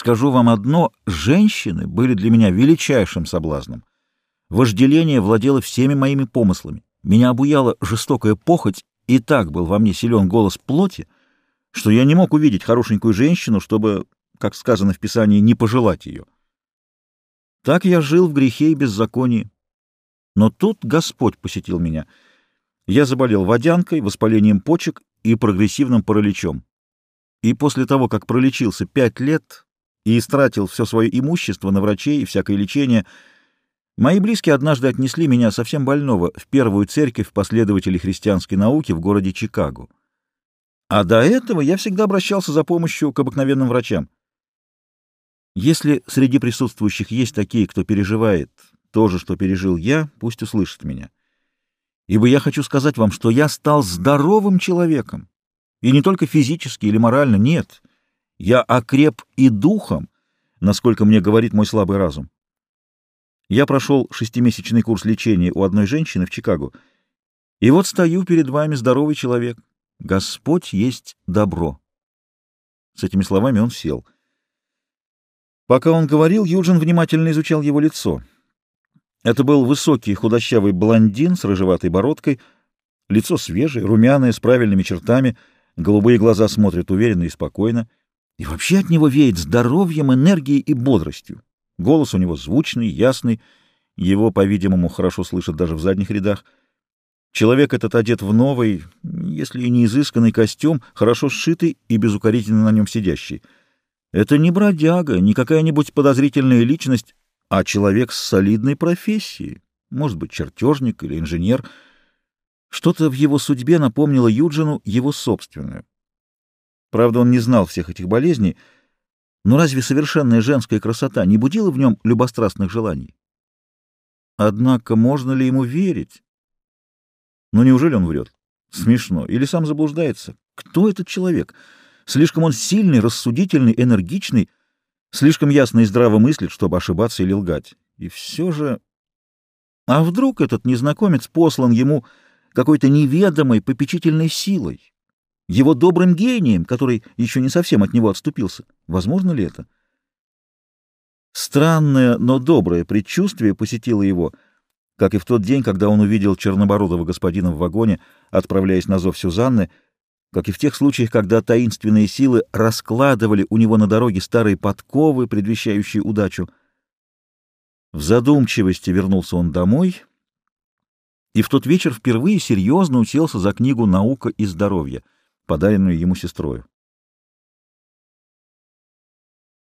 Скажу вам одно, женщины были для меня величайшим соблазном. Вожделение владело всеми моими помыслами. Меня обуяла жестокая похоть, и так был во мне силен голос плоти, что я не мог увидеть хорошенькую женщину, чтобы, как сказано в Писании, не пожелать ее. Так я жил в грехе и беззаконии. Но тут Господь посетил меня. Я заболел водянкой, воспалением почек и прогрессивным параличом. И после того, как пролечился пять лет и истратил все свое имущество на врачей и всякое лечение, мои близкие однажды отнесли меня совсем больного в первую церковь последователей христианской науки в городе Чикаго. А до этого я всегда обращался за помощью к обыкновенным врачам. Если среди присутствующих есть такие, кто переживает то же, что пережил я, пусть услышат меня. Ибо я хочу сказать вам, что я стал здоровым человеком. И не только физически или морально, нет. Я окреп и духом, насколько мне говорит мой слабый разум. Я прошел шестимесячный курс лечения у одной женщины в Чикаго, и вот стою перед вами здоровый человек. Господь есть добро. С этими словами он сел. Пока он говорил, Юджин внимательно изучал его лицо. Это был высокий худощавый блондин с рыжеватой бородкой, лицо свежее, румяное, с правильными чертами, голубые глаза смотрят уверенно и спокойно, и вообще от него веет здоровьем, энергией и бодростью. Голос у него звучный, ясный, его, по-видимому, хорошо слышат даже в задних рядах. Человек этот одет в новый, если и не изысканный костюм, хорошо сшитый и безукорительно на нем сидящий — это не бродяга, не какая-нибудь подозрительная личность, а человек с солидной профессией, может быть, чертежник или инженер. Что-то в его судьбе напомнило Юджину его собственную. Правда, он не знал всех этих болезней, но разве совершенная женская красота не будила в нем любострастных желаний? Однако можно ли ему верить? Ну, неужели он врет? Смешно. Или сам заблуждается? Кто этот человек? — Слишком он сильный, рассудительный, энергичный, слишком ясно и здраво мыслит, чтобы ошибаться или лгать. И все же... А вдруг этот незнакомец послан ему какой-то неведомой попечительной силой, его добрым гением, который еще не совсем от него отступился? Возможно ли это? Странное, но доброе предчувствие посетило его, как и в тот день, когда он увидел чернобородого господина в вагоне, отправляясь на зов Сюзанны, как и в тех случаях, когда таинственные силы раскладывали у него на дороге старые подковы, предвещающие удачу. В задумчивости вернулся он домой и в тот вечер впервые серьезно уселся за книгу «Наука и здоровье», подаренную ему сестрою.